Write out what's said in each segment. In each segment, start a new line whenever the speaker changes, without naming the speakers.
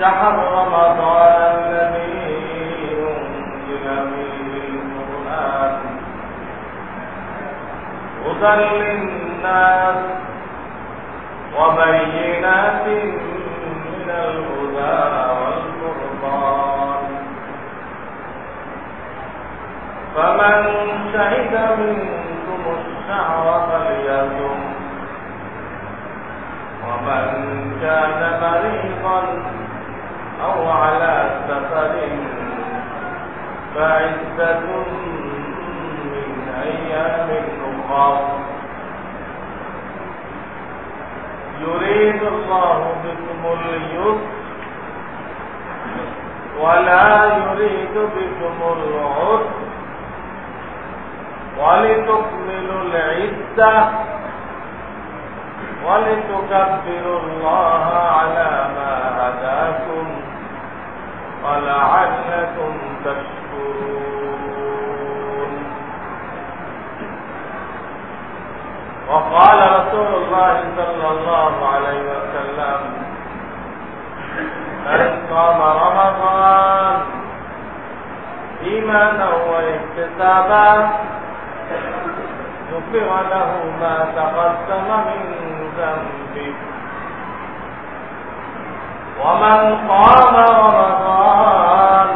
شهر رمضان الذي أنزل القرآن. هدى للناس وبينات من الهدى والفرقان. فمن شهد منكم الشهر فليصم. ومن كان مريضا أو على سفر فعدة من أيام أخر يريد الله بكم اليسر ولا يريد بكم العسر ولتكملوا العدة ولتكبروا الله على ما هداكم. ولعلكم تشكرون. وقال رسول الله صلى الله عليه وسلم من قام رمضان إيمانا واحتسابا غفر له ما تقدم من ذنبه. ومن قام رمضان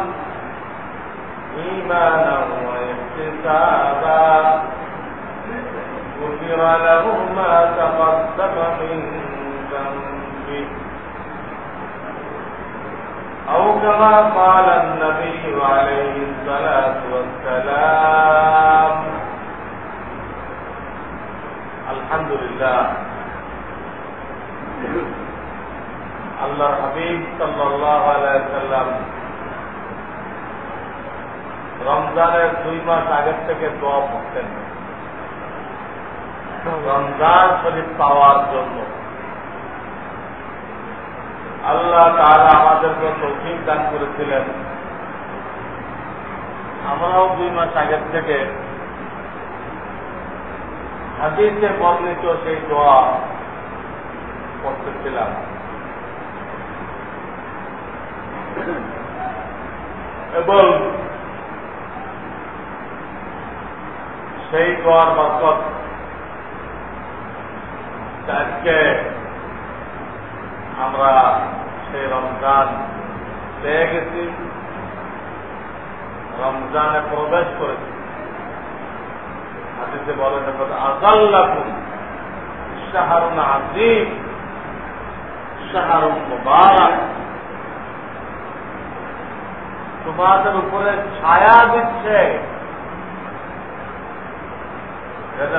إيمانا واحتسابا غفر له ما تقدم من ذنبه. أو كما قال النبي عليه الصلاة والسلام الحمد لله. আল্লাহর হাবিব আলাইসাল্লাম রমজানের দুই মাস আগের থেকে দোয়া পড়তেন রমজান শরীফ পাওয়ার জন্য। আল্লাহ তারা আমাদেরকে তৌফিক দান করেছিলেন। আমরাও দুই মাস আগের থেকে হাদিসে বর্ণিত সেই দোয়া করতেছিলাম। এবং সেই দোয়ার মারফত আজকে আমরা সেই রমজান পেয়ে গেছি। রমজানে প্রবেশ করেছি। হাদিসে বলেন আজাল্লাকুম শাহরুন আজিম শাহরুন মুবারক। তোমাদের উপরে ছায়া দিচ্ছে। যাতে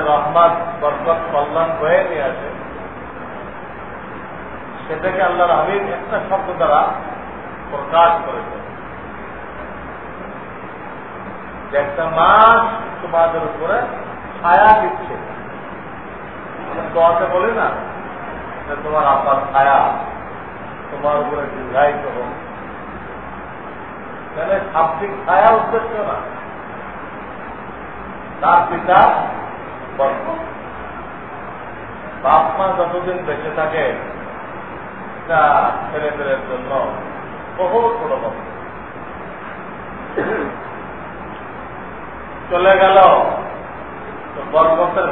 বরকত, কল্যাণ হয়ে নিয়ে আসে সেটাকে আল্লাহর হাবিব একটা শব্দ দ্বারা প্রকাশ করেছে। একটা মাস তোমাদের উপরে ছায়া দিচ্ছে।
দোয়াতে বলি না তোমার আব্বার ছায়া তোমার উপরে দীর্ঘায়িত হোক। তাহলে শাব্দিক ছায়া উদ্দেশ্য না। তার পিতা বাপ মা যতদিন বেঁচে থাকে তা ছেলে পেলের জন্য বহু ছোট চলে গেল। তো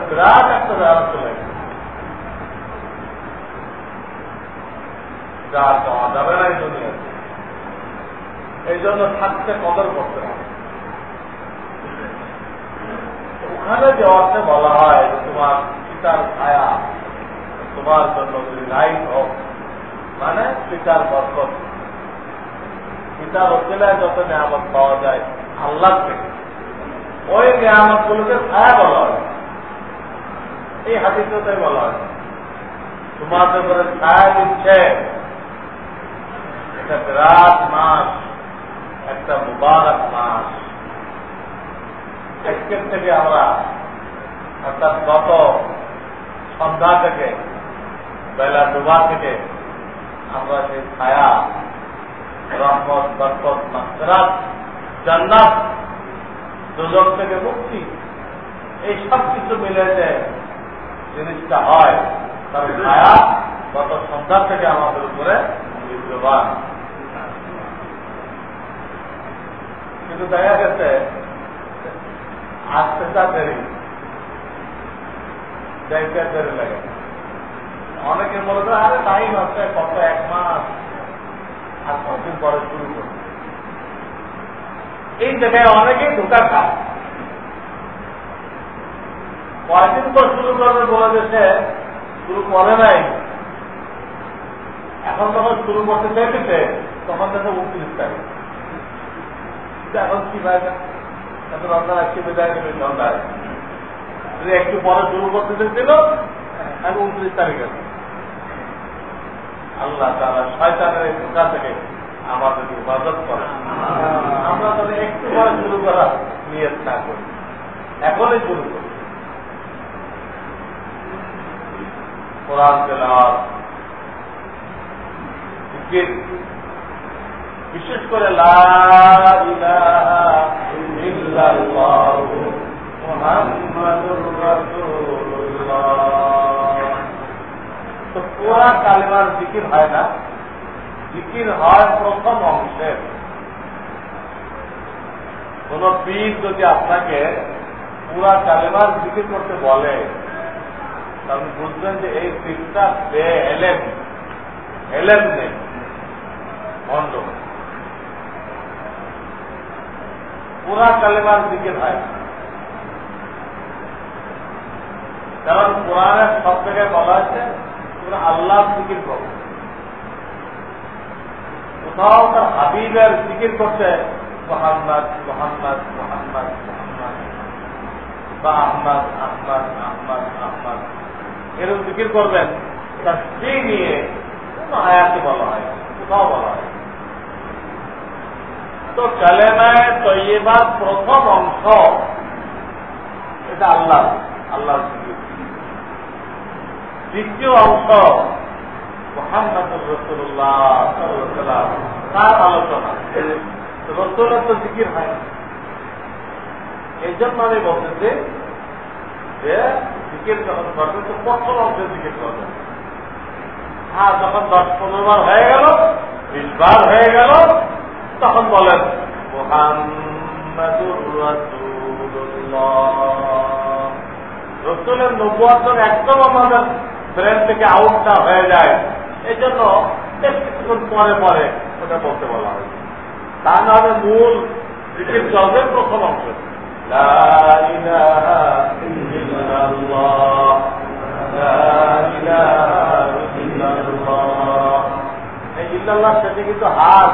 বিরাট একটা জায়গা চলে গেল। যা পাওয়া যাবে না এই দুনিয়াতে এই জন্য থাকতে কদর করতে হবে। ওখানে যে অর্থে বলা হয় তোমার পিতার ছায়া, তোমার জন্য দীর্ঘায়িত হোক মানে পিতার বরকত। পিতার অচেলায় যত নিয়ামত পাওয়া যায় আল্লাহ থেকে। ওই নিয়ামত গুলোকে ছায়া বলা হয়। এই হাতিতে বলা হয় তোমাদের করে ছায়া দিচ্ছে, এটা বিরাট মাস একটা মুবারক মাস। আজকের থেকে আমরা অর্থাৎ গত সন্ধ্যা থেকে, বেলা ডুবা থেকে আমরা সেই ছায়া, রহমত, বরকত মাসরাত জান্নাত দুজন থেকে মুক্তি, এই সব কিছু মিলে যে জিনিসটা হয়, তার ছায়া গত সন্ধ্যা থেকে আমাদের উপরে বিদ্যমান কিন্তু দেখা গেছে, আসতে তা দেরি যাইতে দেরি লাগে। অনেকে বলে যে আরে টাইম আছে, কত এক মাস? আর কতদিন পরে শুরু করবে? এই জায়গায় অনেকেই ঢোকা খায়। কয়দিন পর শুরু করবে বলে দিয়েছে শুরু করে নাই। এখন যখন শুরু করতে চাইতেছে, তখন দেখে উনত্রিশ তারিখ একটু পরে শুরু করতে চেয়েছিল এখন উনত্রিশ তারিখ। আছে আল্লাহ তারা শয়তানের এই ঢোকা থেকে আমাদের ইবাদত করে আমরা তাহলে একটু পরে শুরু করা নিয়ে না করি। এখনই শুরু করি। কোরআন বিশেষ করে তো পুরা কালেমার জিকির হয় না? জিকির হয় প্রথম অংশের কোন পীর যদি আপনাকে পুরা কালেমার জিকির করতে বলে, তাহলে বুঝবেন যে এই পীরটা এলেন এলেন নেই। ভণ্ড পুরা কালেমার জিকির হয়। কারণ কোরআনের সব জায়গায় বলা হয়েছে তোমরা আল্লাহ জিকির করো। কোথাও তার হাবিবের জিকির করছে, মোহাম্মদ মোহাম্মদ মোহাম্মদ মোহাম্মদ, বা আহমদ আহমদ আহমদ আহমদ। এরকম জিকির করবেন তার স্ত্রী নিয়ে কোন আয়াতে বলা হয় কোথাও বলা হয় তো কালেমায় তৈবার প্রথম অংশ। এটা আল্লাহ আল্লাহ দ্বিতীয় অংশ এই জন্য যে প্রথম করবেন আর যখন দশ পনেরো বার হয়ে গেল, বিশ বার হয়ে গেল তখন বলেন রসুলের নব্বই একদম আমাদের ব্রেন থেকে আউটটা হয়ে যায়। এই জন্য বেশ কিছুক্ষণ পরে পরে ওটা বলতে বলা হয়। তা না হলে মূল জিকির চলবে প্রথম অংশ। ইল্লাল্লাহ। সেটা কিন্তু হাত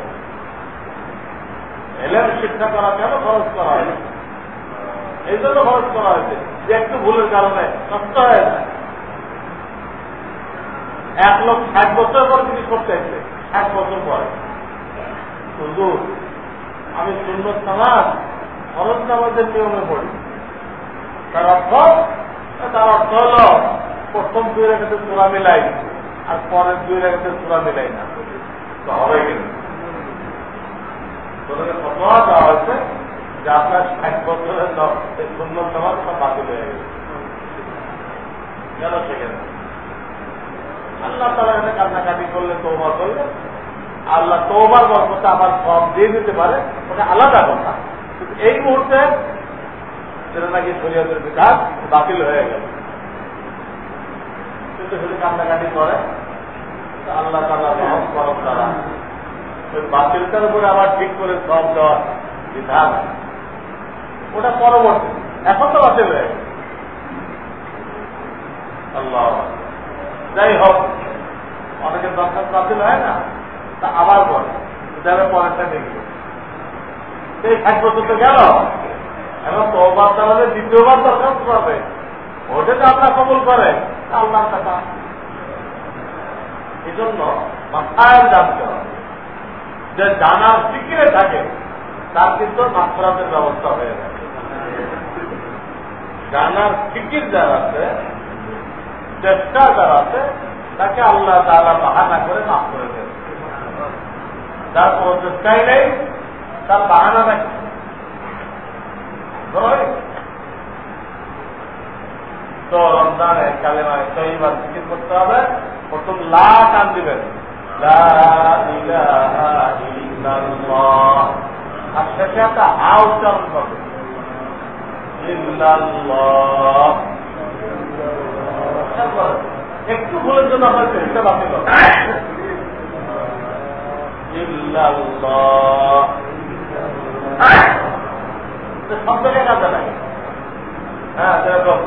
এলেন শিক্ষা করা কেন খরচ করা হয়েছে? এই জন্য খরচ করা হয়েছে। যে একটু ভুলের কারণে নষ্ট হয়ে যায় এক লোক ষাট বছর পর তিনি করতে আসবে ষাট বছর পরে। শুধু আমি শূন্য নামাজ খরচ নামাজের নিয়মে পড়ি। তার অর্থ? তার অর্থ হল, প্রথম দুই রেখাতে চূড়া মিলাই, আর পরের দুই রেখাতে চূড়া মিলাই না। তো হবে কিন্তু হয়েছে যে আপনার ষাট বছরের শূন্য নামাজ সব বাতিল হয়ে গেছে। কেন সেখানে। আল্লাহ তালা এখানে কান্নাকাটি করলে তৌবা করলে, আল্লাহ তৌবার বরকতে আবার সব দিয়ে দিতে পারে, ওটা আলাদা কথা। এই মুহূর্তে সেটা নাকি শরীয়তের বিকাশ বাতিল হয়ে গেল। কিন্তু যদি কান্নাকাটি করে আল্লাহ তালা করম ওই বাতিলটার উপরে আবার ঠিক করে সব দেওয়ার বিধান। ওটা পরবর্তী। এখন তো বাতিল হয়ে আল্লাহ। যাই হোক অনেকের দরকার বাতিল হয় না, তা আবার বলে। যাবে পরেরটা দেখবে। সেই ষাট বছর তো গেল। এখন তোবার চালালে দ্বিতীয়বার দরকার করবে ওটা তো আপনার কবল করে। আল্লাহ টাকা এই জন্য মাথায় জানতে যে জানার ফিকিরে থাকে, তার কিন্তু মাত্রাতের ব্যবস্থা হয়ে যায়। জানার ফিকির যারা আছে, চেষ্টা যারা আছে, তাকে আল্লাহ তারা বাহানা করে মাফ করে দেবে যার কোনো চেষ্টাই নেই, তার বাহানা নাকি তো রমজানে কালেমায় শনিবার জিকির করতে হবে, প্রথম লাখ টান দিবেন। لا إله إلا الله الشكاة عاوزة الفضل إلا الله একটু ভুলের জন্য আপনার চেষ্টা বাতিল সব জায়গায় কাজে লাগে। হ্যাঁ যেরকম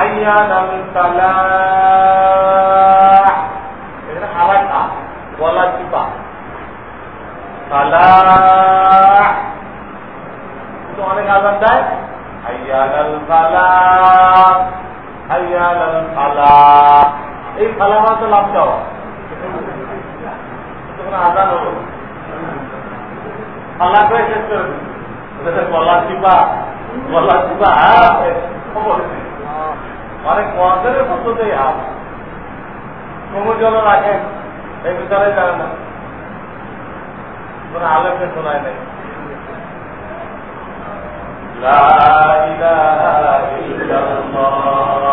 আইয়া নাম তালা গলা চিপা সালা অনেক আজান দেয় হাইয়াল ফালা হাইয়াল ফালা এই ফালা মানে লাভ দেওয়া আজান হলো ফালা করে শেষ করে গলা চিপা গলা চিপা অনেক মহাজনের পদ্ধতি হাত জল রাখেন এই ভিতরে জানে না কোন আলোকে শোনায় নেই لا إله إلا الله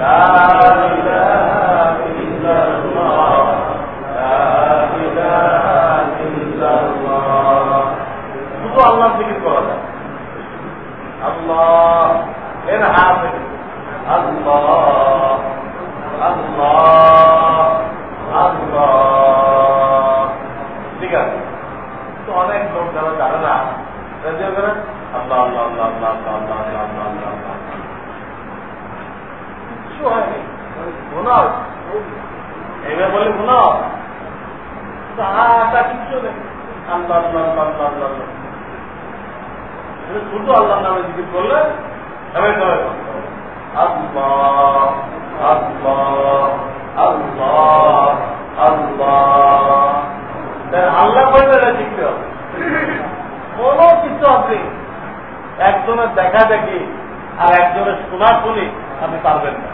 لا إله إلا الله لا إله إلا الله শুধু আল্লাহ জিকির করা যায় আল্লাহ এর হাত আল্লাহ আল্লাহ রেডিও করেন আল্লাহ আল্লাহ আল্লাহ আল্লাহ আল্লাহ আল্লাহ আল্লাহ আল্লাহ আল্লাহ আল্লাহ আল্লাহ আল্লাহ আল্লাহ আল্লাহ আল্লাহ শুধু আল্লাহ নামে জিজ্ঞেস করলে সবাই সবাই আল্লাহ আল্লাহ আল্লাহ আল্লাহ আল্লাহ বলতে এটা শিখতে হবে কোন কিছু আপনি একজনের দেখা দেখি আর একজনের শোনা শুনি, আপনি পারবেন না।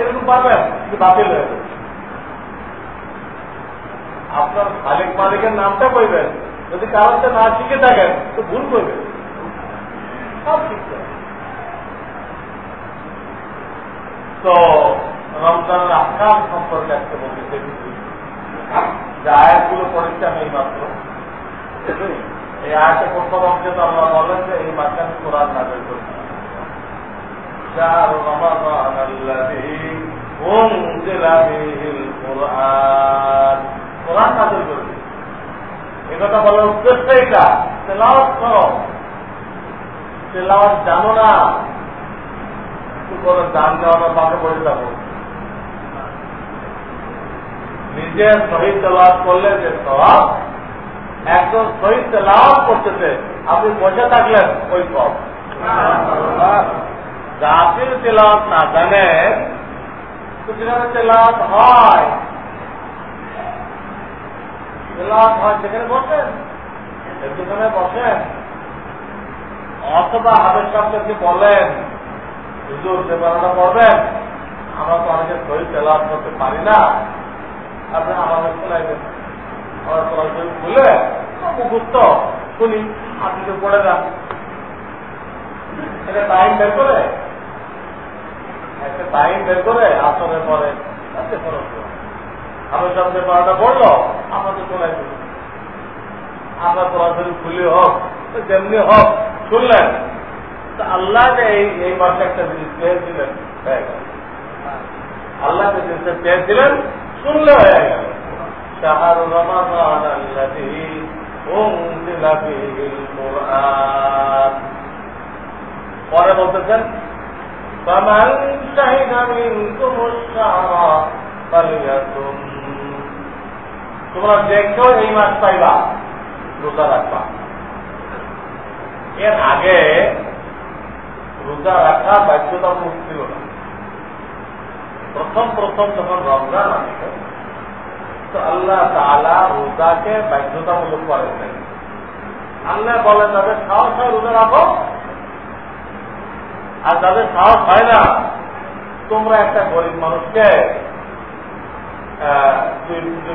এরকম পারবেন? বাতিল হয়ে যাবে আপনার মালিক মালিকের নামটা কইবেন। যদি কারোর না শিখে থাকেন, তো ভুল করবেন সব শিখতে তো, রমজানের আকাম সম্পর্কে আজকে বলতে চাইছি যে আয়াতগুলো পড়েছি আমি মাত্র এই আয়াতে প্রথম অংশে তো আমরা বলেন যে এই মাসে আমি কোরআন নাজল করছি شهر رمضان الذي أنزل فيه القرآن কোরআন নাজল করবে এ কথা বলার উদ্দেশ্য এটা তেলাওয়াত করো তেলাওয়াত জানো না কোনো দান দেওয়ানোর পাশে বসে যাবো নিজে শহীদ তেলাভ করলে যে সব একজন শহীদ তেলাভ করতেছে। আপনি বসে থাকলেন ওই সব। জাতির তেলাওয়াত না জানেন তো যেখানে তেলাওয়াত হয়। তেলাওয়াত হয় সেখানে বসেন সেখানে বসেন। অথবা হাতের সামনে বলেন, হুজুর যে বেলাটা পড়বেন আমরা তো অনেকে শহীদ তেলাওয়াত করতে পারি না। আপনি আমাদের চলাই খুলে মুখস্থ শুনি পড়ে যান টাইম বের করে একটা টাইম বের করে পরে আমার সামনে পড়াটা পড়ল আমাদের সরাসরি খুলে হোক যেমনি হোক শুনলেন আল্লাহ যে এই এই মাসে একটা জিনিস পেয়েছিলেন হয়ে গেল আল্লাহ জিনিসটা চেয়েছিলেন শুনলে হয়ে গেল শাহর রমাদান আল্লাহি উনজিলা ফীহিল কুরআন পরে বলতেছেন فمن شهد منكم الشهر فليصم তোমরা যে কেউ এই মাস পাইবা রোজা রাখবা এর আগে রোজা রাখা বাধ্যতামূলক ছিল না প্রথম প্রথম যখন রমজান আসে তো আল্লাহ তালা রোজাকে বাধ্যতামূলক করেছেন আল্লাহ বলেন, তাদের সাহস হয় রোজা রাখো। আর যাদের সাহস হয় না, তোমরা একটা গরিব মানুষকে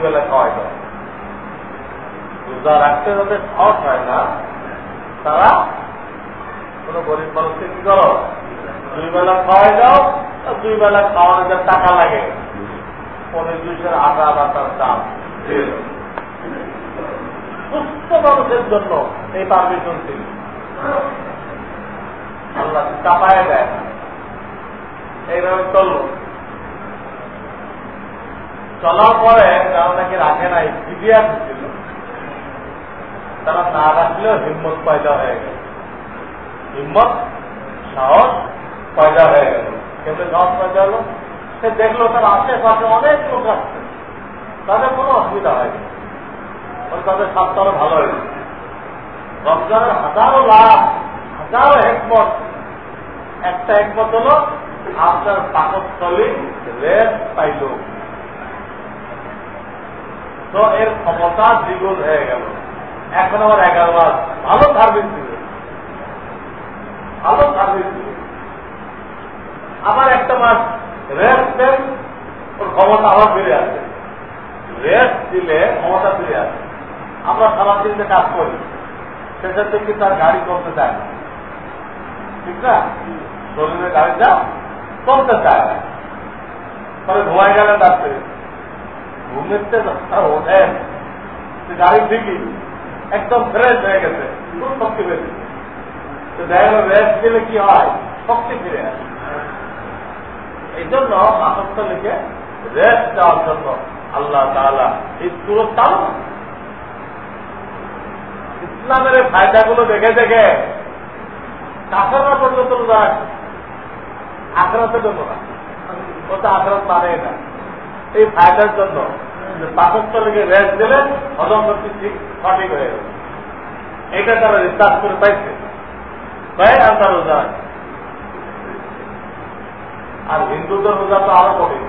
বেলা খাওয়াই দাও। রোজা রাখতে যাদের সাহস হয় না, তারা কোন গরিব মানুষকে কি করো? দুই বেলা খাওয়াই দাও দুই বেলা খাওয়ানো টাকা লাগে। পনেরো দুইশের আটা দাম সুস্থ মানুষের জন্য এই পারমিশন ছিল আল্লাহ চাপায় দেয়। এইভাবে চলল। চলার পরে যারা নাকি রাখে নাই ফিরিয়া ছিল। তারা না রাখলেও হিম্মত পয়দা হয়ে গেল। হিম্মত, সাহস পয়দা হয়ে গেল। কেমনি সাহস পয়দা হলো? সে দেখল তার আশেপাশে অনেক লোক আসছে তাদের কোনো অসুবিধা হয়নি। তাদের স্বাস্থ্য ভালো হয়েছে রমজানের হাজারো লাভ হাজারো একমত একটা একমত হল, আপনার পাকস্থলী রেস্ট পাইল। তো এর ক্ষমতা দ্বিগুণ হয়ে গেল। এখন আবার এগারো মাস। ভালো সার্ভিস দিবে। ভালো সার্ভিস দিবে। আবার একটা মাস রেস্ট দেন, ওর ক্ষমতা আবার ফিরে আসে রেস্ট দিলে ক্ষমতা ফিরে আসে আমরা সারাদিন যে কাজ করি শেষের দিকে তার গাড়ি করতে চায় না। ঠিক না? শরীরের গাড়িটা চলতে চায় না। পরে ঘুমাই গেলেন রাত্রে। ঘুমেতে ওঠেন। গাড়ি ঠিকই, একদম ফ্রেশ হয়ে গেছে, খুব শক্তি পেয়েছে। তো দেখা রেস্ট দিলে কি হয়? শক্তি ফিরে আসে। এই জন্য আসক্ত লিখে রেস্ট দেওয়ার জন্য আল্লাহ তালা এই চালু ইসলামের দেখে দেখে কাফেররা পর্যন্ত রোজা জন্য না মানে না। এই ফায়দার জন্য পাকস্থলীকে রেস্ট দিলে হজম করতে ঠিক সঠিক হয়ে গেল এটা তারা রিসার্চ করে পাইছে। তাই আর তার রোজা আর হিন্দুদের রোজা তো আরও কঠিন।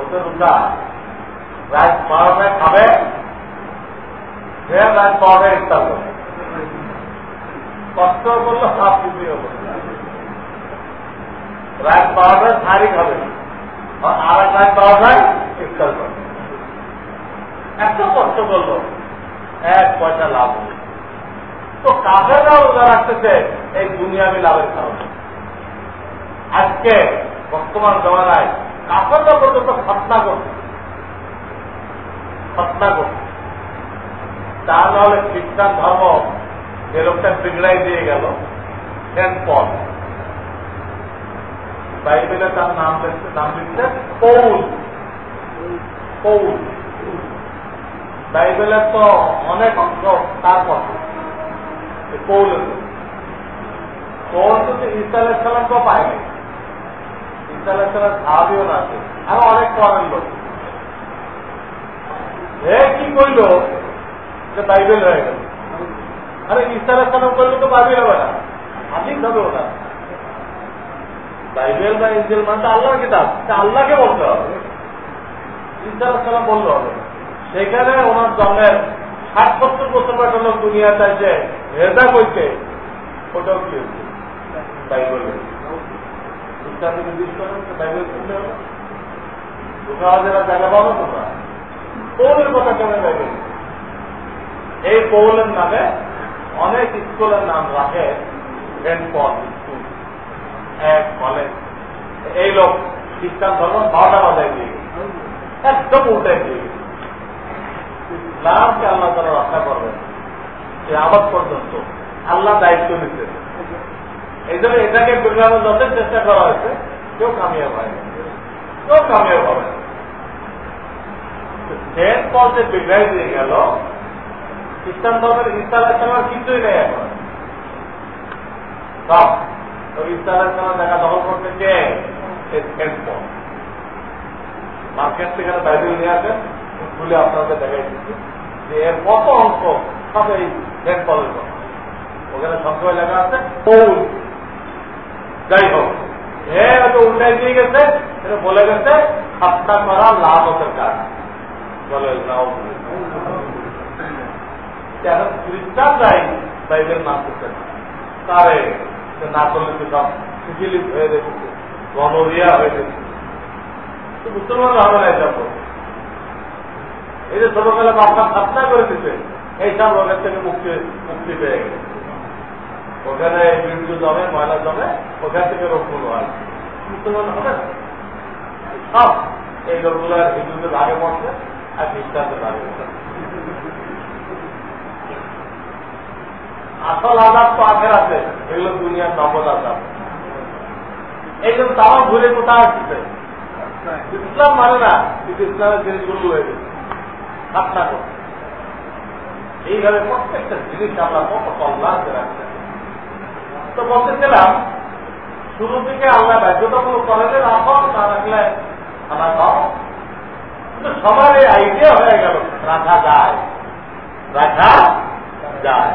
ওদের রোজা রাত বারোটায় খাবে ফের রাত বারোটায় ইফতার করবে। কষ্ট করলে সাপ দিতে হবে। রাত বারোটায় শাড়ি খাবে, আর এক রাত বারোটায় ইফতার করবে। এত কষ্ট করল, এক পয়সা লাভ হবে তো কাফেররা রোজা রাখতেছে? এই দুনিয়া আমি লাভের কারণে। আজকে বর্তমান জমানায় কাফেররা পর্যন্ত খতনা করছে খতনা করছে তা নাহলে খ্রিস্টান ধর্ম যে লোকটা বিগড়াই দিয়ে গেল সেন্ট পল। বাইবেলে তার নাম লিখছে নাম লিখছে পৌল। পৌল। বাইবেলে তো অনেক অংশ তার পথে পৌলের। কোন তো ইসা আলাইসালামকেও পায়নি। আছে আরও অনেক হে কি যে বাইবেল হয়ে গেল। আরে করলে তো বাইবেল হবে না। ওটা। বাইবেল বা ইঞ্জেল মানে কিতাব। আল্লাহকে বলতে হবে। ইসা আলাইসালাম বলল হবে। সেখানে ওনার জন্মের ষাট সত্তর বছর বয়স লোক দুনিয়াতে এসে হেদা বইতে ওটাও কি বাইবেল বাইবেল হবে। জায়গা পাবো তোমরা। পৌলের কথা কেন বাইবেল? এই পৌলের নামে অনেক স্কুলের নাম রাখে স্কুল এক কলেজ এই লোক খ্রিস্টান ধর্ম বারোটা বাজায় দিয়ে একদম উল্টে দিয়ে ইসলামকে আল্লাহ তারা রক্ষা করবেন। সে আবাদ পর্যন্ত আল্লাহ দায়িত্ব নিতে। এই জন্য এটাকে বিজ্ঞানের যত চেষ্টা করা হয়েছে। কেউ কামিয়াব হয় কেউ কামিয়াব হবে বিগ্রাই দিয়ে গেল। ধর্মের নেই এখন। সব দেখা দখল করতে মার্কেট থেকে বাইবেল নিয়ে আসেন খুলে আপনাদের দেখাই যে এর কত অংশ সব এই সেন্ট পলের ওখানে সংখ্যায় লেখা আছে যাই হোক। হে হয়তো উল্টাই দিয়ে গেছে এটা বলে গেছে খাপটা করা লাভতের কাজ বলে খ্রিস্টান যাই বাইবেল না করতে তারে না করলে তো সব হয়ে গনরিয়া হয়ে দেখেছে মুসলমান এই যে ছোটবেলা বাপটা খাপনা করে দিতে এইসব রোগের থেকে মুক্তি মুক্তি পেয়ে গেছে। ওখানে বিন্দু জমে, ময়লা জমে, ওখান থেকে রোগগুলো হয়। হবে। সব এই হিন্দুদের ভাগে পড়ছে আর ভাগে আসল তো আখের আছে, এগুলো দুনিয়ার তারা ঘুরে কোথায় আসছে? ইসলাম মানে না, কিন্তু ইসলামের জিনিসগুলো হয়ে গেছে। করে এইভাবে প্রত্যেকটা জিনিস আমরা কত কল্যাণ রাখতে তো বলতেছিলাম, শুরু থেকে আল্লাহ বাধ্যতামূলক করে যে রাখো না রাখলে খানা খাও কিন্তু সবার এই আইডিয়া হয়ে গেল রাখা যায় রাখা যায়।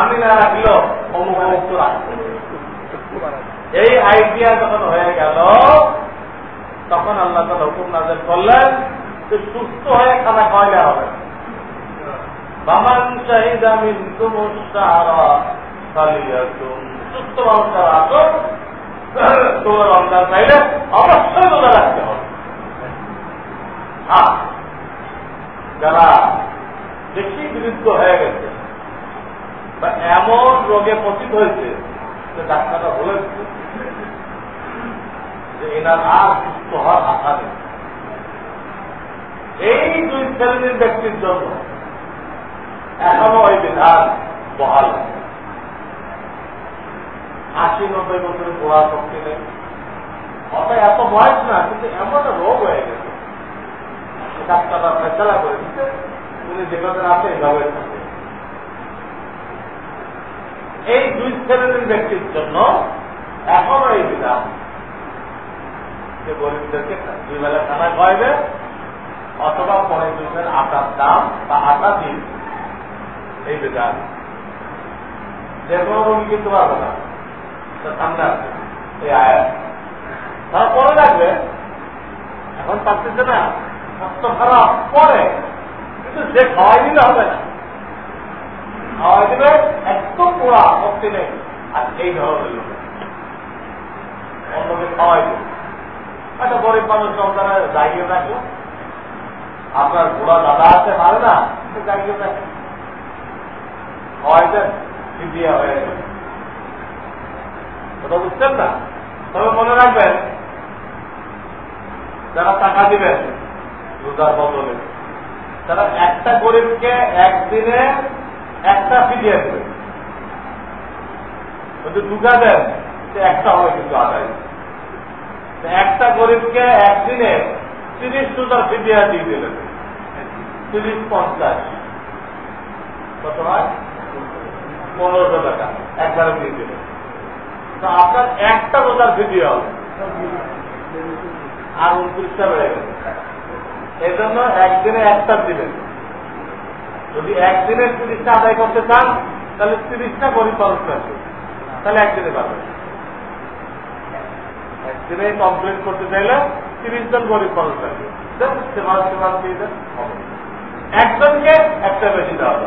আমি না রাখলেও অমুক অমুক তো রাখতে এই আইডিয়া যখন হয়ে গেল, তখন আল্লাহ তালা হুকুম নাজের করলেন যে, সুস্থ হয়ে খানা খাওয়াইলে হবে। বামান চাহিদা মিন্তু মুস্তাহারা সুস্থ রমজান যারা বেশি বিরুদ্ধ হয়ে গেছে বা এমন রোগে পতিত হয়েছে, যে ডাক্তাররা বলেছে যে এনার আর সুস্থ হওয়ার আশা নেই। এই দুই শ্রেণির ব্যক্তির জন্য এখনও ওই বিধান বহাল আশি নব্বই বছরের গোড়া শক্তি নেই। অর্থাৎ এত বয়স না, কিন্তু এমন রোগ হয়ে গেছে। ডাক্তাররা ফেসলা করে দিচ্ছে উনি যে কথা আছে এইভাবে থাকে। এই দুই শ্রেণির ব্যক্তির জন্য এখনও এই বিধান। গরিবদেরকে দুই বেলা খানা খাওয়াইবে, অথবা পরে দুইবের আটার দাম বা আটা দিন। এই বিধান। যে কোনো রোগী কিনতে পারবে না। পরে রাখবে এখন পারতেছে না। স্বাস্থ্য খারাপ, পরে। কিন্তু যে খাওয়াই দিলে হবে না। খাওয়াই দিবে একদম পোড়া শক্তি নেই। আর এই ধরনের অন্যকে খাওয়াই দেবে একটা গরিব মানুষ সন্তানে জাগিয়ে রাখল, আপনার ঘোড়া দাদা আছে, পারে না জাগিয়ে রাখে। খাওয়াই দেন হয়ে কথা বুঝছেন না? তবে মনে রাখবেন, যারা টাকা দিবেন, রোজার বদলে, তারা একটা গরিবকে একদিনে একটা ফিরিয়ে দেবে। যদি দুটা দেন সে একটা হবে কিন্তু আদায়। একটা গরিবকে একদিনে তিরিশ রোজার ফিরিয়া দিয়ে দিলেন তিরিশ পঞ্চাশ। কত হয়? পনেরোশো টাকা। একবারে দিয়ে দিলেন আপনার একটা রোজার ভিডিও হবে। আর উনত্রিশটা বেড়ে গেল এই জন্য একদিনে একটা দিবেন। যদি একদিনে তিরিশটা আদায় করতে চান, তাহলে তিরিশটা গরিব মানুষ আছে। তাহলে একদিনে পাবেন। একদিনে কমপ্লিট করতে চাইলে তিরিশ জন গরিব মানুষ আছে। সেবা সেবা দিয়ে দেন একজনকে একটা বেশি দেওয়া হবে।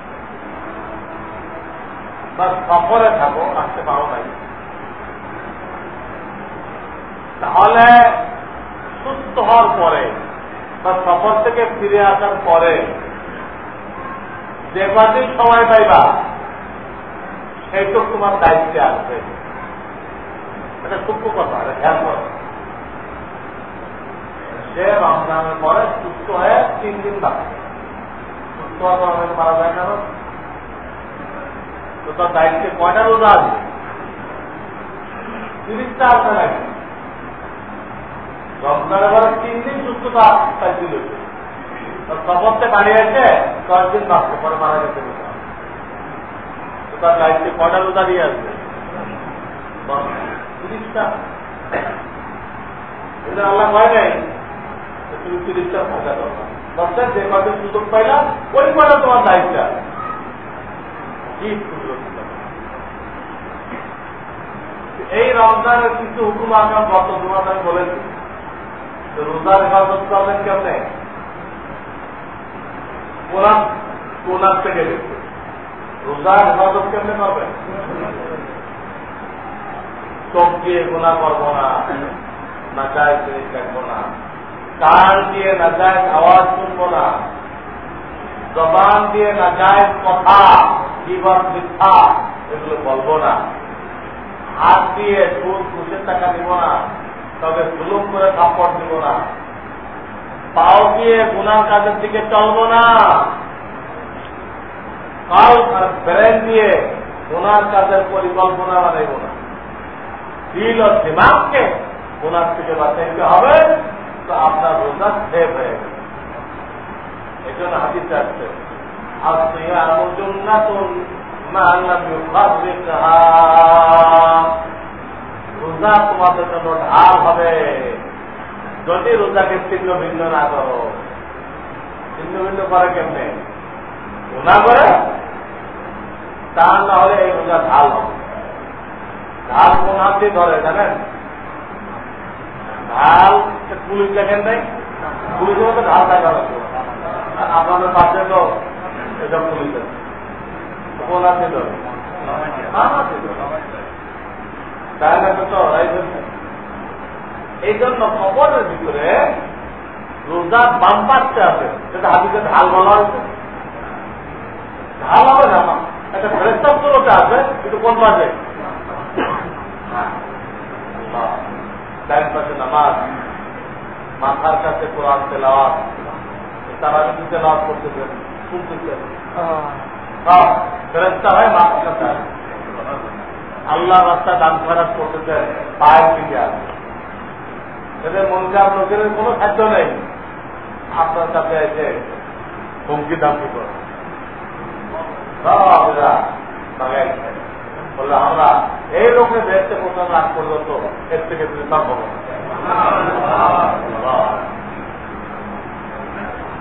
বা সফরে থাকো, আসতে পারো নাই। তাহলে সুস্থ হওয়ার পরে বা সফর থেকে ফিরে আসার পরে যে কদিন সময় পাইবা, সেইটুক তোমার দায়িত্বে আসবে। এটা সূক্ষ্ম কথা, এটা খেয়াল করো। সে রমজানের পরে সুস্থ হয়ে তিন দিন বাকি। সুস্থ হওয়ার মারা যায় কেন তো তার দায়িত্বে কয়টা রোজা আছে? তিরিশটা আসতে লাগে রমজানের পরে তিন দিন সুস্থতা বাড়ি আছে দশ দিন বাঁচতে পরে, মারা গেছে তো তার দায়িত্বে কয়টা রোজা আসবে তিরিশটা। এটা আল্লাহ কয় নাই তুমি তিরিশটা থাকা দরকার যে কয়টা সুযোগ পাইলাম, ওই কয়টা তোমার দায়িত্ব কি সুযোগ এই রমজানের কিছু হুকুম আপনার গত তোমার আমি বলেছি রোজার হেফাজত করবেন কেমনে? কোরআন কোরআন থেকে দেখবে রোজার হেফাজত কেমনে করবেন? চোখ দিয়ে গোনা করব না না যায় জিনিস দেখব না। কান দিয়ে না যায় আওয়াজ শুনব না। জবান দিয়ে না যায় কথা জীবন মিথ্যা, এগুলো বলব না। হাত দিয়ে সুদ ঘুষের টাকা দিব না, তবে জুলুম করে কাপড় দিব না। পাও দিয়ে গুনার কাজের দিকে চলবো না। কাল আর ব্রেন দিয়ে গুনার কাজের পরিকল্পনা বানাইব না। দিল ও দিমাগকে গুনার থেকে বাঁচাইতে হবে, তো আপনার রোজা সেভ হয়ে গেল। এই জন্য হাতির আসছে, আর তুই আমার জন্য রোজা তোমাদের জন্য ঢাল হবে। যদি রোজাকে ছিন্ন ভিন্ন না করো ছিন্ন ভিন্ন করে কেমনে? গুণা করে? তা না হলে এই রোজা ঢাল হবে। ঢাল কোন হাত ধরে, জানেন? ঢাল পুলিশ দেখেন নাই? পুলিশের মধ্যে ঢাল দেখা হচ্ছে। আপনাদের পাশে তো এসব পুলিশ আছে কোন তো? এই জন্য কবরের ভিতরে রোজা বাম পাচ্ছে আছে। যেটা হাতিতে ঢাল বলা হয়েছে। ঢাল হবে না একটা ফেরেস্তারটা আছে কিন্তু কোন পাশে? ডান পাশে নামাজ। মাথার কাছে কোরআন তেলাওয়াত। তারা যদি তেলাওয়াত করতেছেন শুনতেছেন ফেরেস্তা হয় মাথার কাছে আল্লাহ রাস্তা দান খারাপ করতেছে, পায়ের দিকে আছে এদের মন খারাপ লোকের কোনো খাদ্য নেই। আপনার কাছে এসে হুমকি দামকি করে। বললে, আমরা এই লোকের দেখতে প্রথম রাগ পর্যন্ত এর থেকে তুমি সম্ভব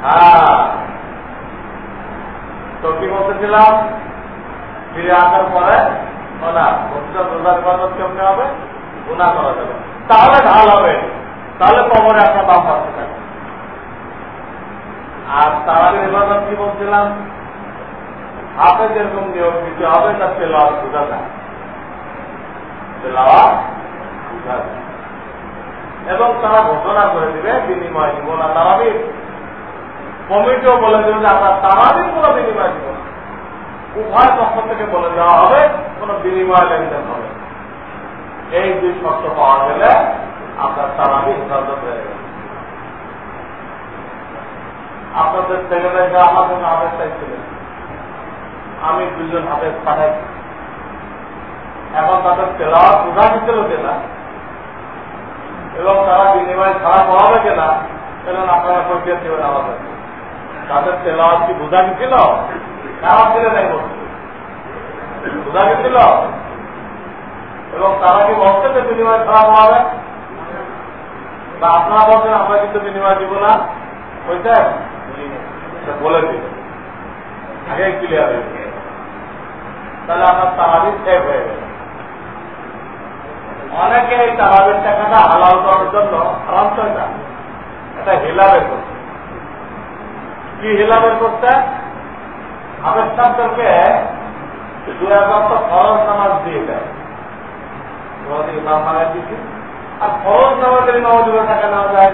হ্যাঁ। কি বলতেছিলাম? ফিরে আসার পরে কেমনে হবে? গুণা করা যাবে। তাহলে ঢাল হবে। তাহলে কবরে আপনার থাকবে। আর তারা ইবাদত কি বলছিলাম? হাতে যেরকম নিয়ম দিতে হবে, তার তেলাওয়াত বোঝা যায়। এবং তারা ঘোষণা করে দিবে, বিনিময় দিব না তারাবি কমিটিও বলে দেবে যে আমরা তারাবির কোনো বিনিময় দিব উভয় পক্ষ থেকে বলে দেওয়া হবে, কোন বিনিময় লেনদেন হবে এই দুই শর্ত পাওয়া গেলে আপনার তারাবি হেফাজত হয়ে গেল আপনাদের ছেলেরা যা আমাদের হাফেজ চাইছিলেন আমি দুজন হাফেজ পাঠাই। এখন তাদের তেলাওয়াত বোঝা দিচ্ছিল কিনা? এবং তারা বিনিময় ছাড়া পড়াবে কিনা? সেটা আপনারা কৈফিয়ত দেবেন আমাদের। তাদের তেলাওয়াত কি বোঝা গেছিল? খারাপ ছিল নাই বোঝা গেছিল? এবং তারা কি বলছে যে বিনিময় ছাড়া পড়াবে বা আপনারা বলছেন, আমরা কিন্তু বিনিময় দিব না। বুঝছেন বলে দিন আগে ক্লিয়ার হয়ে তাহলে আপনার তারাবির সেভ হয়ে গেল অনেকে এই তারাবির টাকাটা হালাল করার জন্য হারাম না এটা হিলা বের করছে কি হিলা বের করছে আবেদ সাহেবদেরকে দু হাজার তো ফরজ নামাজ দিয়ে দেয়। ইমাম বানায় দিচ্ছি আর ফরজ নামাজের ইমামদের টাকা নেওয়া যায়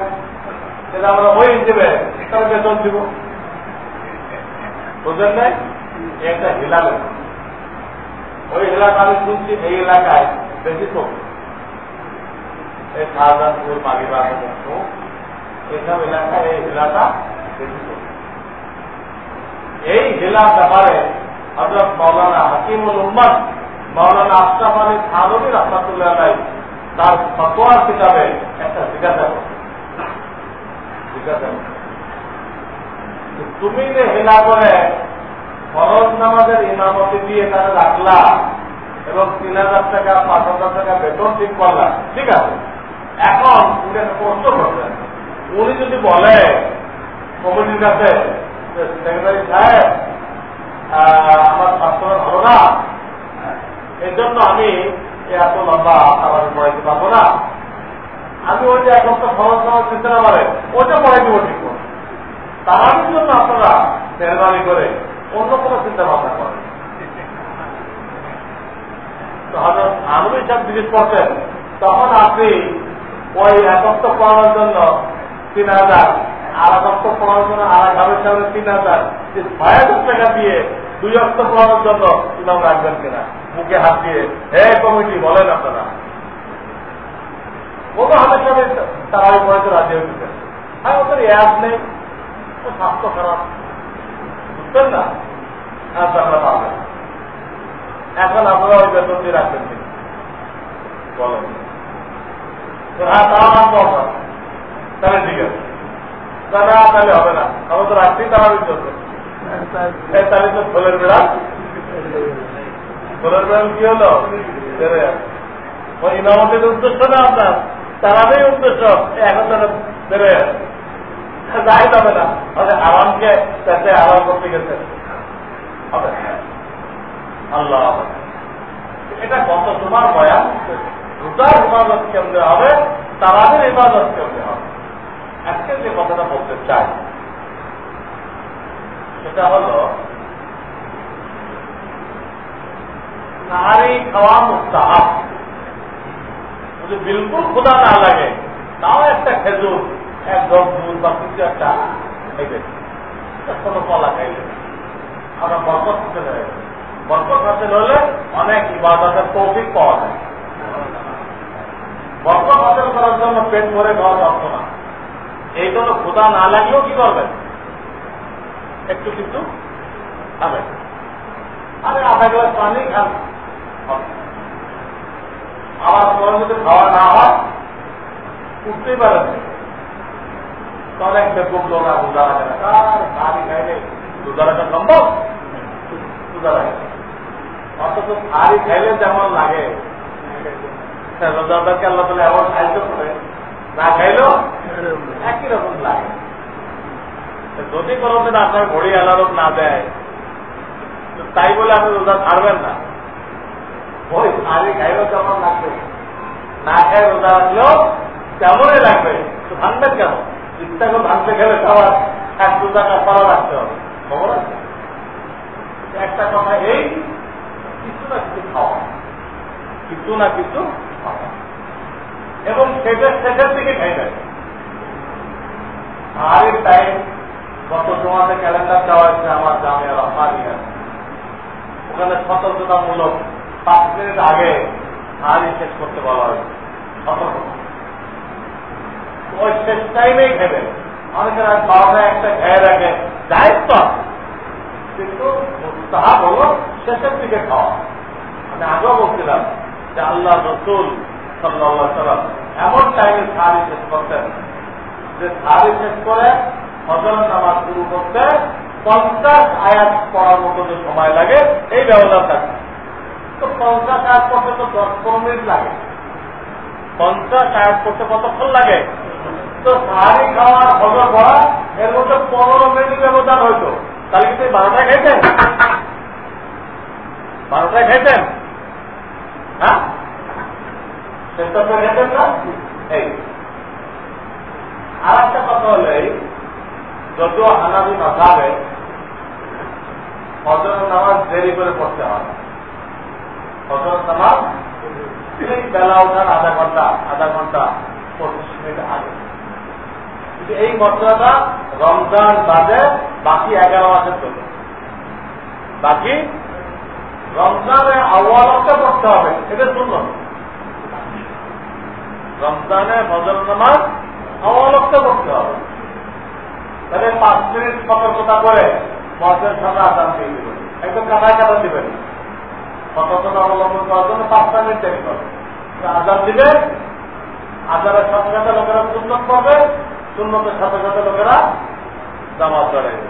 সেটা আমরা ওই হিসেবে তার বেতন দিব। বুঝলেন নাই? একটা হিলা ওই এলাকা আমি শুনছি এই এলাকায় বেশি তো। এই শাহজাহানপুর মালিবাগ এইসব এলাকায় এই হিলাটা বেশি এই হিলার ব্যাপারে হজরত মৌলানা হাকিমুল উম্মদ মৌলানা আশরাফ আলী থানবী রহমতুল্লাহ আলাই তার ফতোয়ার কিতাবে একটা জিজ্ঞাসা করছে। তুমি যে হিলা করে ফরজ নামাজের ইমামতি দিয়ে তারা রাখলা এবং তিন হাজার টাকা, পাঁচ হাজার টাকা বেতন ঠিক করলাম ঠিক আছে? এখন উনি একটা প্রশ্ন করছেন। উনি যদি বলে, কমিটির কাছে আমার স্বাস্থ্য ভালো না জন্য আমি এত লম্বা আমার পড়াইতে পারব না। আমি ওই যে এখন তো খরচ নামাজ দিতে না পারে ওইটা পড়াই দিব ঠিক তার জন্য আপনারা মেহরবানি করে অন্য কোনো চিন্তা ভাবনা করেন। হজরত আমির সব জিনিস করতেন তখন আপনি ওই একত্র পড়ানোর জন্য তিন হাজার আর একত্র পড়ানোর জন্য আর হাজার সামনে তিন হাজার ছয় হাজার দিয়ে দুই অক্ট পড়ানোর জন্য রাখবেন কিনা? মুখে হাত দিয়ে আপনারা। হ্যাঁ ওদের খারাপ। বুঝতেন না? হ্যাঁ আপনারা এখন আপনারা ওই বেতন দিয়ে রাখবেন বলেন। হ্যাঁ তারা মানবো আমরা তাহলে ঠিক আছে। তাহলে তাহলে হবে না। আমরা তো রাখছি তারা চলছে তাহলে তো ফলের বেড়া। ফলের বেড়াল কি হলো? বেড়ে ওই উদ্দেশ্য না আপনার? তারারই উদ্দেশ্য। এখন তারা বেড়ে যাই যাবে না। আরামকে তাতে আরাম করতে গেছে। আল্লাহ এটা গত তোমার বয়ান? রোজার হেফাজত কেন্দ্রে হবে? তারাদের হেফাজত কেন্দ্রে হবে? আজকে যে কথাটা বলতে চাই, সেটা হল, নারী খাওয়া মুস্তাহাব। যদি বিলকুল খোদা না লাগে, তাও একটা খেজুর, এক দশ দুধ বা কিছু একটা খাইবে। কোনো কলা খাইবে আমরা বরকত হাসিল হয়ে বরকত হাসিল হলে অনেক ইবাদতের তৌফিক পাওয়া যায়। বরকত হাসিল করার জন্য পেট ভরে খাওয়া যাচ্ছ না। এই জন্য খোদা না লাগলেও কি করবেন একটু কিন্তু খাবেন আরে আধা গ্লাস পানি খান। আবার তোমার যদি খাওয়া না হয়, উঠতেই পারেন তাহলে একটা লোক রোজা রাখে না। খাইলে যেমন লাগে। সাহায্য করে না খাইলেও একই রকম যদি কোনোদিন আপনার ঘড়ি আলাদত না দেয় তাই বলে আপনি রোজা ছাড়বেন না। ওই খালি খাইলেও কেমন লাগবে? না খাই রোজা রাখলেও তেমনই লাগবে? ভাঙবেন কেন? ইচ্ছা করে ভাঙতে গেলে সবার এক দু টাকা করা রাখতে হবে। খবর আছে? একটা কথা এই, কিছু না কিছু খাওয়া। কিছু না কিছু খাওয়া। এবং শেষের শেষের দিকে খাইবেন আর টাইম গত জমাতে ক্যালেন্ডার দেওয়া হয়েছে আমার জামিয়া রহমানিয়া। ওখানে সতর্কতামূলক পাঁচ মিনিট আগে সাহারি শেষ করতে বলা হয়েছে। সতর্ক। ওই শেষ টাইমেই খেবে অনেকের আজ বারোটায় একটা খেয়ে রাখে। দায়িত্ব কিন্তু তাহা হলো শেষের দিকে খাওয়া। আমি আগেও বলছিলাম যে আল্লাহ রসুল সাল্লাহ সাল্লাম এমন টাইমে সাহারি শেষ করতেন। যে সাহারি শেষ করে হজর নামাজ শুরু করতে পঞ্চাশ আয়াত পড়ার মতো যে সময় লাগে, এই ব্যবধান থাকে। তো পঞ্চাশ আয়াত করতে তো দশ পনেরো মিনিট লাগে। পঞ্চাশ আয়াত করতে কতক্ষণ লাগে? তো সাহারি খাওয়া হজর পড়া, এর মধ্যে পনেরো মিনিট ব্যবধান হইতো তাহলে কিন্তু বারোটায় খেয়েছেন বারোটায় খেয়েছেন হ্যাঁ? না। এই। আর একটা কথা হলো যদিও হানাবি মাথাবে হজর নামাজ দেরি করে পড়তে হয়। হজর নামাজ বেলা ওঠার আধা ঘণ্টা আধা ঘণ্টা, পঁচিশ মিনিট আগে। কিন্তু এই মশলাটা রমজান বাদে বাকি এগারো মাসের জন্য। বাকি রমজানে আওয়ালকে পড়তে হবে, এটা শুনল রমজানে ফজর নামাজ আওয়ালকে করতে হবে। তাহলে পাঁচ মিনিট সতর্কতা করে মসের সামনে আদান দিয়ে দিবেন। একদম কাটায় কাটা দিবেন। সতর্কতা অবলম্বন করার জন্য পাঁচটা মিনিট দেরি করবে আদান দিবে আদানের সাথে সাথে লোকেরা সুন্নত পাবে, সুন্নতের সাথে সাথে লোকেরা জামাত জড়াইবে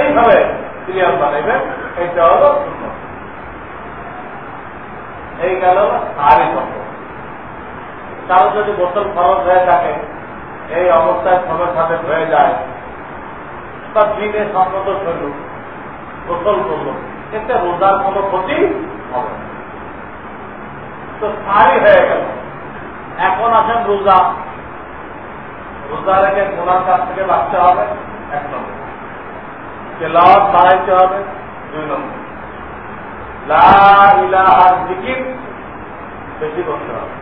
এইভাবে ক্লিয়ার বানাইবে এইটা হলো সুন্নত। এই গেল সারি শব্দ কারও যদি বোতল খরচ হয়ে থাকে, এই অবস্থায় সবের সাথে হয়ে যায়। বা দিনে সম্মত হইল গোসল করল। এতে রোজার কোন ক্ষতি হবে তো সারি হয়ে গেল। এখন আছেন রোজা। রোজা রেখে গোলার কাছ থেকে বাঁচতে হবে, এক নম্বর। তেলাওয়াত বাড়াইতে হবে, দুই নম্বর। লাহার জিকির বেশি করতে হবে।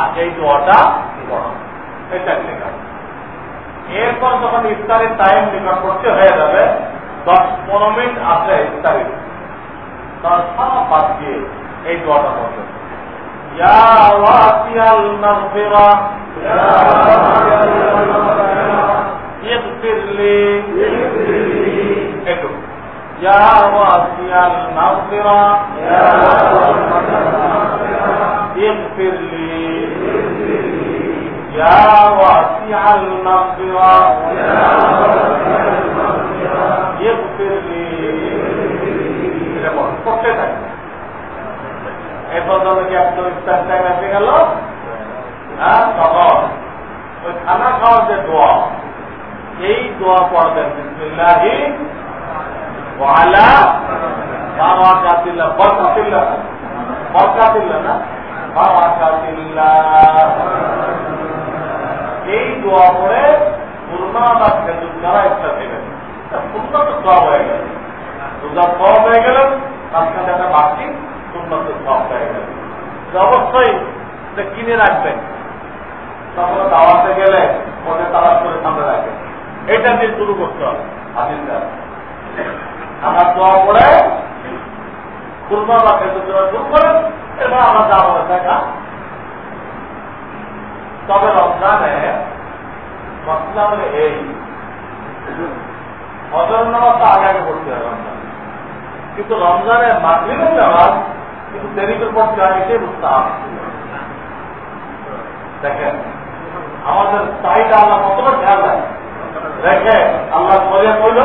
আর এই দোয়াটা পড়া। এটা লেখা। এরপর যখন ইফতারের টাইম নিকটবর্তী হয়ে যাবে, দশ পনেরো মিনিট আছে ইফতারের তার সব বাদ দিয়ে এই দোয়াটা পড়বে ইয়া ওয়াসিয়াল মাগফিরা ইগফির লি একটু ইয়া ওয়াসিয়াল মাগফিরা ইগফির লি يا واسع المغفرة يغفر لي করতে থাকে এরপর যখন কি একদম ইফতার টাইম এসে গেল হ্যাঁ তখন ওই খানা খাওয়ার যে দোয়া এই দোয়া পড়বেন বিসমিল্লাহি ওয়ালা বারাকাতিল্লাহ বরকাতিল্লাহ বরকাতিল্লাহ না বারাকাতিল্লাহ এই দোয়া পড়ে খুলনা বা খেজুর যারা ইচ্ছা দেবেন খুলনা তো দোয়া হয়ে গেল। রোজা সব হয়ে গেলেন মাঝখানে একটা বাকি খুলনা তো সব হয়ে গেল। অবশ্যই কিনে রাখবেন। তখন দাওয়াতে গেলে মনে তালাশ করে সামনে রাখবেন। এটা দিয়ে শুরু করতে হবে হাদিসটা আমার দোয়া পড়ে খুলনা বা খেজুর দেওয়া শুরু করেন এবার আমার দাওয়া দেখা। তবে রমজানে মশলা হলে এই। হজর নামাজ তো আগে আগে পড়তে হয় রমজান। কিন্তু রমজানে মাগরিবের নামাজ কিন্তু দেরি করে পড়তে হয়, এটাই বুঝতে হবে। দেখেন, আমাদের চাহিদা আল্লাহ কতটা খেয়াল রাখে। রেখে আল্লাহ মজা কইল,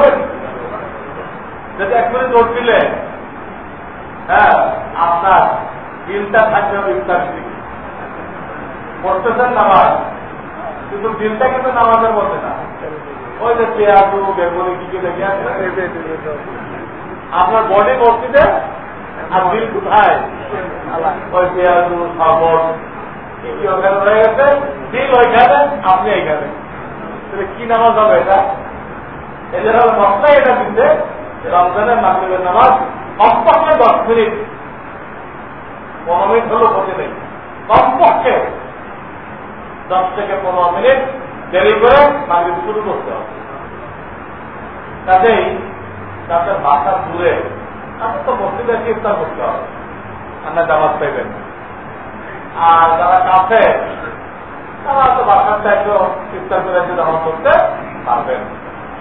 যদি এক মিনিট নোট দিলে হ্যাঁ আপনার দিনটা থাকবে ইফতার পড়তেছেন নামাজ কিন্তু দিনটা কিন্তু নামাজের মধ্যে না। ওই যে পেঁয়াজু বেগুনি কি কি দেখে আপনার বডি মসজিদে আর দিল কোথায়? ওই পেঁয়াজু সাবর কি কি ওখানে রয়ে গেছে? দিল ওইখানে আপনি এইখানে। তাহলে কি নামাজ হবে এটা? এদের হলো মশলাই এটা দিচ্ছে রমজানের মাগরিবের নামাজ। কমপক্ষে দশ মিনিট। পনেরো মিনিট হলো ক্ষতি নেই। কমপক্ষে। দশ থেকে পনেরো মিনিট দেরি করে মাগরিব শুরু করতে হবে। কাজেই তাদের বাসা দূরে তাদের তো এসে ইফতার করতে হবে। আপনার জামাত পাইবেন। আর যারা কাছে তারা তো বাসার দায়িত্ব ইফতার করে জামাত করতে পারবেন।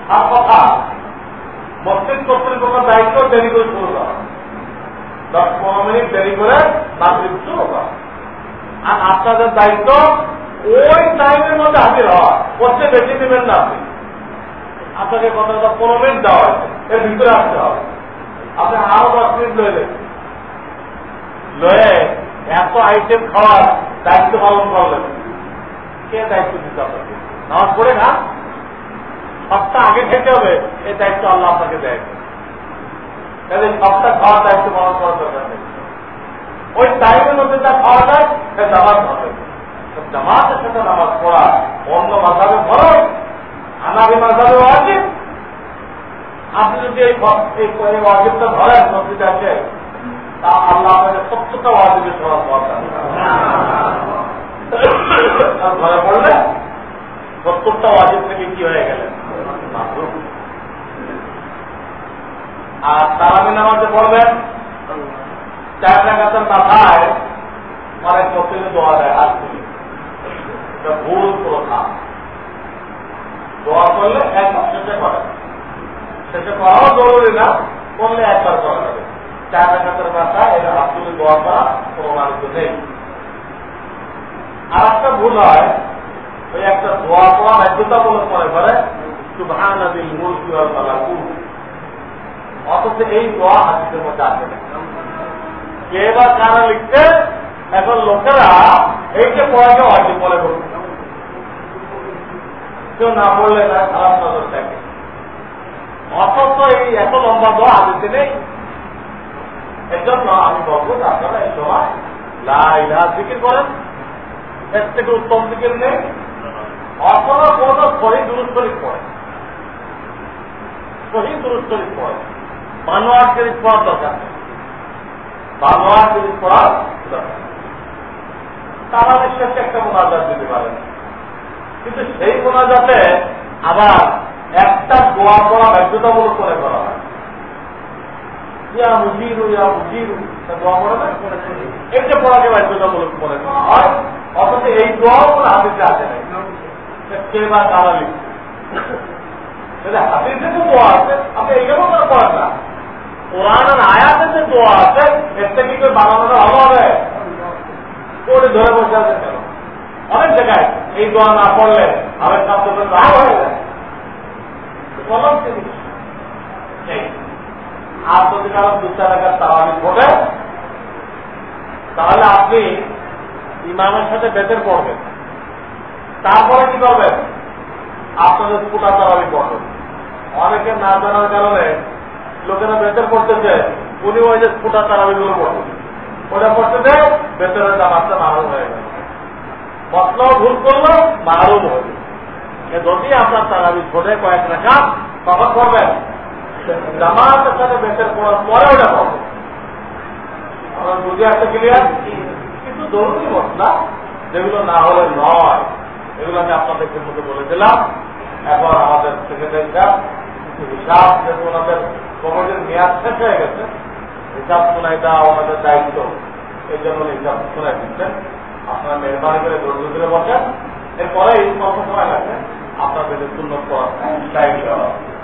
আর কথা, মসজিদ কর্তৃপক্ষের দায়িত্ব দেরি করে শুরু করা। দশ পনেরো মিনিট দেরি করে মাগরিব শুরু করা। আর আপনাদের দায়িত্ব ওই টাইমের মধ্যে হাজির হওয়া। করতে বেশি দেবেন না আপনি। আপনাকে কত কথা পনেরো মিনিট দেওয়া হয়েছে। এর ভিতরে আসতে হবে। আপনি আরও দশ মিনিট লইলেন। লয়ে এত আইটেম খাওয়ার দায়িত্ব পালন করলেন। কে দায়িত্ব দিতে আপনাকে? নামাজ পড়ে না সপ্তাহ আগে খেতে হবে। এই দায়িত্ব আল্লাহ আপনাকে দেয়। তাহলে সপ্তাহ খাওয়ার দায়িত্ব পালন করার দরকার নেই। ওই টাইমের মধ্যে যা খাওয়া যায়, সে জামাত হবে। জামাতের সাথে নামাজ পড়া অন্য মাথাবে ফরজ আনাবি মাথাবে ওয়াজিব। আপনি যদি এই ওয়াজিবটা ধরেন মসজিদে আছে, তা আল্লাহ আপনাকে সত্যটা ওয়াজিবের সমাজ ঘরে পড়লে সত্তরটা ওয়াজিব থেকে কি হয়ে গেলেন আর তারাবি নামাজে পড়বেন। চার লাগাতের মাথায় অনেক মসজিদে দোয়া দেয়, হাত তুলে। এটা ভুল প্রথা। দোয়া করলে এক শেষে করে। শেষে করাও জরুরি না, করলে একবার করা যাবে। চার লাগাতের মাথায় এটা তুলে দোয়া করা প্রমাণিত নেই। আর একটা ভুল হয়, ওই একটা দোয়া করা বাধ্যতামূলক মনে করে সুভান মূল অথচ এই দোয়া হাতিদের মধ্যে আসে না কে বা কারা লিখছে? এখন লোকেরা এইকে পড়াকে হয়তো পরে করছে। কেউ না পড়লে না খারাপ নজর থাকে। অথচ এই এত লম্বা দোয়া হাতিতে নেই। এর জন্য আমি বলব আপনারা এই সময় লাইলা জিকির করেন। এর থেকে উত্তম দিকের নেই। অথবা কোন শহীদ দুরুস্তরিক পড়ে শহীদ দুরুস্তরিক পড়ে মানোয়ার শরীফ পড়ার দরকার নেই। মানোয়ার শরীফ পড়ার দরকার তারা বিশ্বাসে একটা মোনাজাত দিতে পারেন। কিন্তু সেই মোনাজাতে আবার একটা বাধ্যতামূলক করে বাধ্যতামূলক করে করা হয়। তো দোয়া আছে। আয়াতে যে দোয়া আছে, এর থেকে বানানোটা ভালো ধরে বসে আছে কেন? অনেক জায়গায় এই দোয়া না পড়লে আমার ছাত্র রাগ হয়ে যায়। আর যদি কারও দু চার টাকার পড়ে তাহলে আপনি ইমামের সাথে বেতের পড়বেন। তারপরে কি করবেন? আপনাদের ফুটা তারাবি পড়বেন। অনেকে না জানার কারণে লোকেরা বেতের পড়তেছে, উনি ওই যে ফুটা তারাবি গুলো পড়বেন ওটা পড়তেছে বেতনের জামাতটা মারুম হয়ে গেল। মশলাও ভুল করল মারুম হবে। যদি আপনার তারাবি ছোটে কয়েক রাখা তখন করবেন জামাতের সাথে বেতের পড়ার পরে ওটা পড়বে আমার বুঝে ক্লিয়ার কিন্তু জরুরি মশলা, যেগুলো না হলে নয়, এগুলো আমি আপনাদেরকে মধ্যে বলেছিলাম এখন আমাদের সেক্রেটারি সাহেব, হিসাব যেহেতু ওনাদের কমিটির মেয়াদ শেষ হয়ে গেছে, হিসাব শোনাই দেওয়া ওনাদের দায়িত্ব। এই জন্য হিসাব শোনাই দিচ্ছেন। আপনারা মেহরবানি করে ধৈর্য ধরে বসেন। এরপরে এই স্বল্প সময় লাগবে। বেদের শূন্য দায়িত্ব